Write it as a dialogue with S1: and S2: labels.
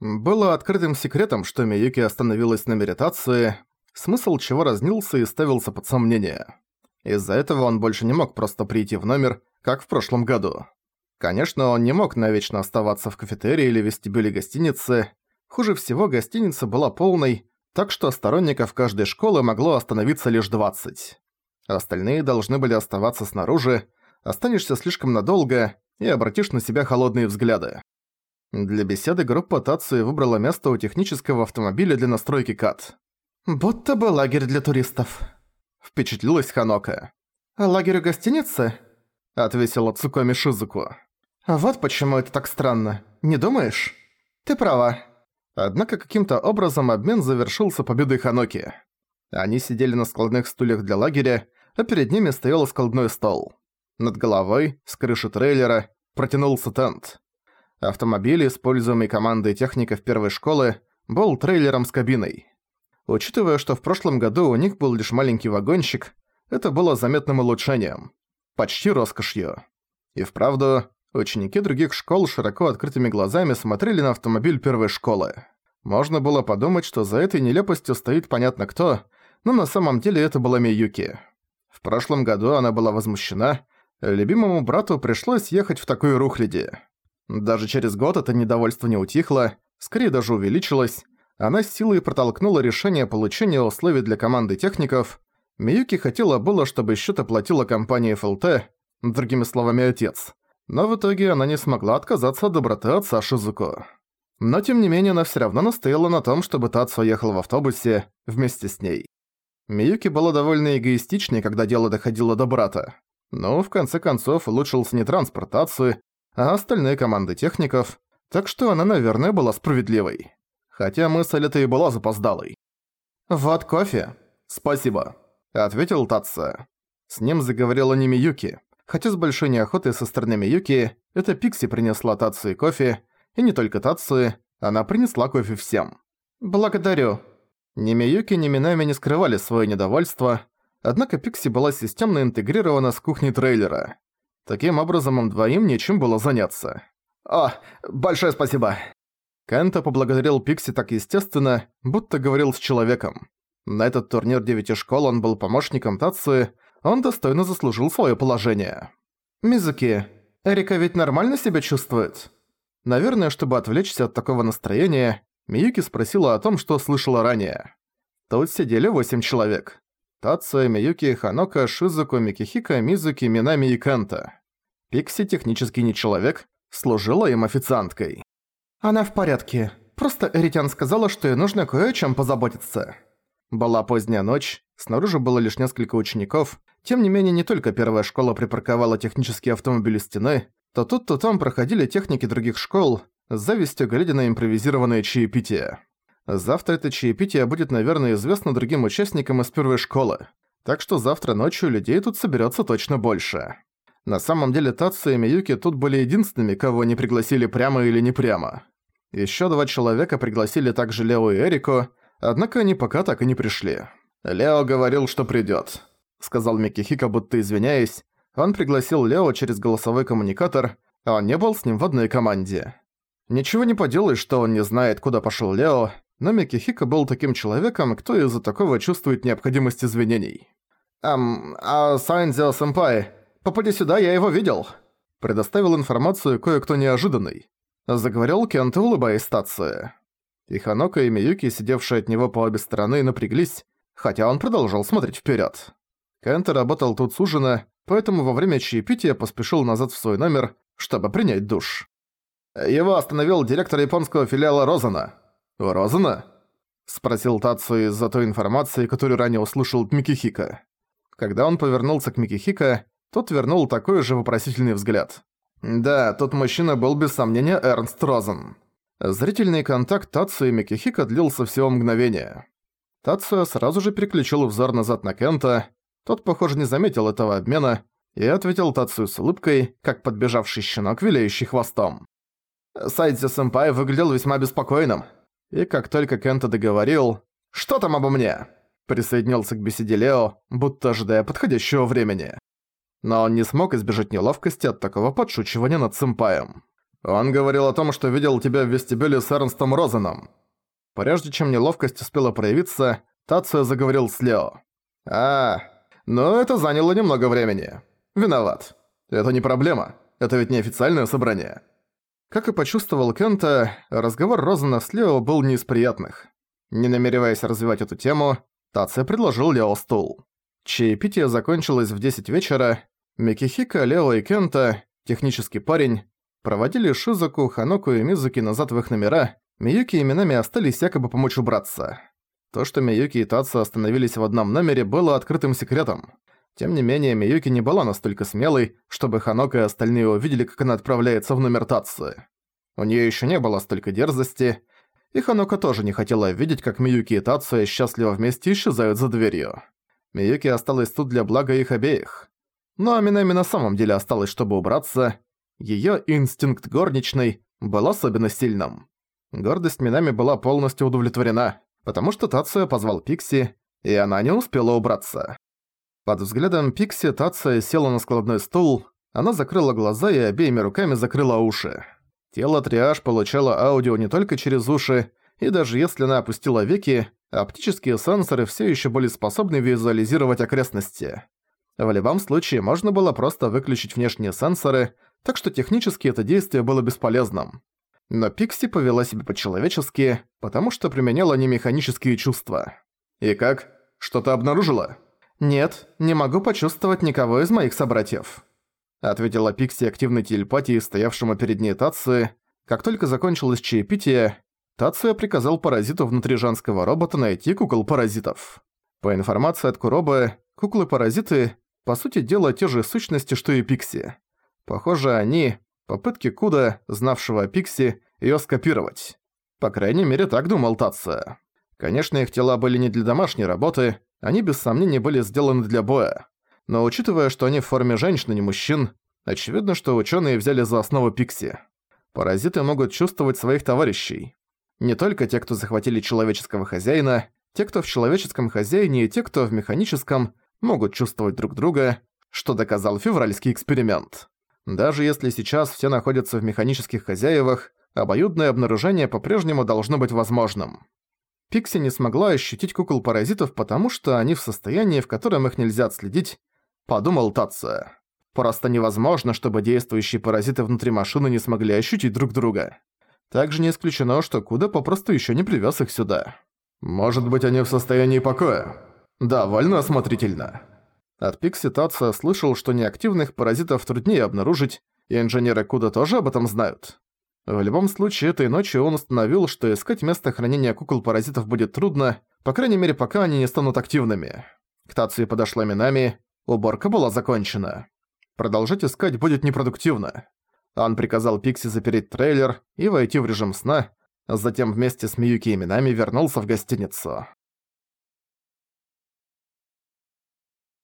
S1: Было открытым секретом, что Миюки остановилась на медитации, смысл чего разнился и ставился под сомнение. Из-за этого он больше не мог просто прийти в номер, как в прошлом году. Конечно, он не мог навечно оставаться в кафетерии или вестибюле гостиницы. Хуже всего гостиница была полной, так что сторонников каждой школы могло остановиться лишь 20. Остальные должны были оставаться снаружи, останешься слишком надолго и обратишь на себя холодные взгляды. Для беседы группа Тацуи выбрала место у технического автомобиля для настройки КАТ.
S2: «Будто бы лагерь для туристов», —
S1: впечатлилась Ханока.
S2: «Лагерь у гостиницы?»
S1: — ответила Цукоми Шизуку.
S2: «Вот почему это так странно. Не думаешь?» «Ты права».
S1: Однако каким-то образом обмен завершился победой Ханоки. Они сидели на складных стульях для лагеря, а перед ними стоял складной стол. Над головой, с крыши трейлера, протянулся тент. Автомобиль, используемый командой техников первой школы, был трейлером с кабиной. Учитывая, что в прошлом году у них был лишь маленький вагончик, это было заметным улучшением. Почти роскошью. И вправду, ученики других школ широко открытыми глазами смотрели на автомобиль первой школы. Можно было подумать, что за этой нелепостью стоит понятно кто, но на самом деле это была Миюки. В прошлом году она была возмущена, любимому брату пришлось ехать в такой рухляди. Даже через год это недовольство не утихло, скорее даже увеличилось. Она с силой протолкнула решение получения условий для команды техников. Миюки хотела было, чтобы счет оплатила компания ФЛТ, другими словами, отец. Но в итоге она не смогла отказаться от доброты отца Шизуко. Но тем не менее она всё равно настояла на том, чтобы Тацу ехал в автобусе вместе с ней. Миюки была довольно эгоистичной, когда дело доходило до брата. Но в конце концов улучшился не транспортацию, а остальные команды техников, так что она, наверное, была справедливой. Хотя мысль эта и была запоздалой.
S2: «Вот кофе».
S1: «Спасибо», — ответил Татса. С ним заговорила не Миюки. Хотя с большой неохотой со стороны Миюки, это Пикси принесла Татсу и кофе, и не только Татсу, она принесла кофе всем.
S2: «Благодарю».
S1: Ни Миюки, ни Минами не скрывали свое недовольство, однако Пикси была системно интегрирована с кухней трейлера. Таким образом, им двоим нечем было заняться.
S2: «О, большое спасибо!»
S1: Кента поблагодарил Пикси так естественно, будто говорил с человеком. На этот турнир девяти школ он был помощником Тацуи, он достойно заслужил свое положение.
S2: «Мизуки, Эрика ведь нормально себя чувствует?»
S1: Наверное, чтобы отвлечься от такого настроения, Миюки спросила о том, что слышала ранее. Тут сидели восемь человек. Тацуя, Миюки, Ханока, Шизуку, Микихика, Мизуки, Минами и Кента. Пикси технически не человек, служила им официанткой.
S2: «Она в порядке. Просто Эритян сказала, что ей нужно кое о чем позаботиться».
S1: Была поздняя ночь, снаружи было лишь несколько учеников, тем не менее не только первая школа припарковала технические автомобили стены, то тут, то там проходили техники других школ, с завистью глядя на импровизированное чаепитие. Завтра это чаепитие будет, наверное, известно другим участникам из первой школы, так что завтра ночью людей тут соберется точно больше. На самом деле Татсу и Миюки тут были единственными, кого не пригласили прямо или не прямо. Ещё два человека пригласили также Лео и Эрику, однако они пока так и не пришли. «Лео говорил, что придёт», — сказал Микихика, будто извиняясь. Он пригласил Лео через голосовой коммуникатор, а он не был с ним в одной команде. Ничего не поделаешь, что он не знает, куда пошёл Лео, но Микихико был таким человеком, кто из-за такого чувствует необходимость извинений.
S2: «Эм, а Сайдзё-сэмпай, Попади сюда, я его видел!»
S1: Предоставил информацию кое-кто неожиданный. Заговорил Кент, улыбаясь Тацуе. И Хонока и Миюки, сидевшие от него по обе стороны, напряглись, хотя он продолжал смотреть вперед. Кент работал тут с ужина, поэтому во время чаепития поспешил назад в свой номер, чтобы принять душ.
S2: «Его остановил директор японского филиала Розана».
S1: «Розана?» – спросил Тацу из-за той информации, которую ранее услышал от Микихика. Когда он повернулся к Микихика, тот вернул такой же вопросительный взгляд. Да, тот мужчина был без сомнения Эрнст Розен. Зрительный контакт Тацу и Микихика длился всего мгновение. Тацуя сразу же переключил взор назад на Кента, тот, похоже, не заметил этого обмена и ответил Тацию с улыбкой, как подбежавший щенок, виляющий хвостом. Сайдзи-сэмпай выглядел весьма беспокойным. И как только Кента договорил «Что там обо мне?» присоединился к беседе Лео, будто ожидая подходящего времени но он не смог избежать неловкости от такого подшучивания над сэмпаем. Он говорил о том, что видел тебя в вестибюле с Эрнстом Розеном. Прежде чем неловкость успела проявиться, Тацио заговорил с Лео. «А, ну это заняло немного времени. Виноват. Это не проблема. Это ведь не официальное собрание». Как и почувствовал Кента, разговор Розена с Лео был не из приятных. Не намереваясь развивать эту тему, Тация предложил Лео стул. Чаепитие закончилось в 10 вечера. Микихика, Лео и Кента, технический парень, проводили Шизуку, Ханоку и Мизуки назад в их номера, Миюки и Минами остались якобы помочь убраться. То, что Миюки и Тацу остановились в одном номере, было открытым секретом. Тем не менее, Миюки не была настолько смелой, чтобы Ханока и остальные увидели, как она отправляется в номер Тацу. У неё ещё не было столько дерзости, и Ханока тоже не хотела видеть, как Миюки и Тацуя счастливо вместе исчезают за дверью. Миюки осталась тут для блага их обеих. Но Аминами на самом деле осталась, чтобы убраться. Её инстинкт горничной был особенно сильным. Гордость Минами была полностью удовлетворена, потому что Тацуя позвал Пикси, и она не успела убраться. Под взглядом Пикси Тация села на складной стул, она закрыла глаза и обеими руками закрыла уши. Тело Триаж получало аудио не только через уши, и даже если она опустила веки, оптические сенсоры все еще были способны визуализировать окрестности. В любом случае, можно было просто выключить внешние сенсоры, так что технически это действие было бесполезным. Но Пикси повела себя по-человечески, потому что применяла не механические чувства. «И как? Что-то обнаружила?» «Нет, не могу почувствовать никого из моих собратьев», ответила Пикси активной телепатией, стоявшему перед ней Тацуи. Как только закончилось чаепитие, Тацуя приказал паразиту внутри женского робота найти кукол-паразитов. По информации от Куробы, куклы-паразиты, по сути дела, те же сущности, что и Пикси. Похоже, они – попытки Куда, знавшего о Пикси, её скопировать. По крайней мере, так думал Тация. Конечно, их тела были не для домашней работы, они без сомнения были сделаны для боя. Но учитывая, что они в форме женщин, а не мужчин, очевидно, что ученые взяли за основу Пикси. Паразиты могут чувствовать своих товарищей. Не только те, кто захватили человеческого хозяина, те, кто в человеческом хозяине и те, кто в механическом, могут чувствовать друг друга, что доказал февральский эксперимент. Даже если сейчас все находятся в механических хозяевах, обоюдное обнаружение по-прежнему должно быть возможным. Пикси не смогла ощутить кукол-паразитов, потому что они в состоянии, в котором их нельзя отследить, подумал Татца. Просто невозможно, чтобы действующие паразиты внутри машины не смогли ощутить друг друга. Также не исключено, что Куда попросту еще не привез их сюда. Может быть, они в состоянии покоя? Довольно осмотрительно. От Пикси Татца слышал, что неактивных паразитов труднее обнаружить, и инженеры Куда тоже об этом знают. В любом случае, этой ночью он установил, что искать место хранения кукол-паразитов будет трудно, по крайней мере, пока они не станут активными. К Тацуе подошла Минами, Уборка была закончена. Продолжать искать будет непродуктивно. Он приказал Пикси запереть трейлер и войти в режим сна, затем вместе с Миюки и Минами вернулся в гостиницу.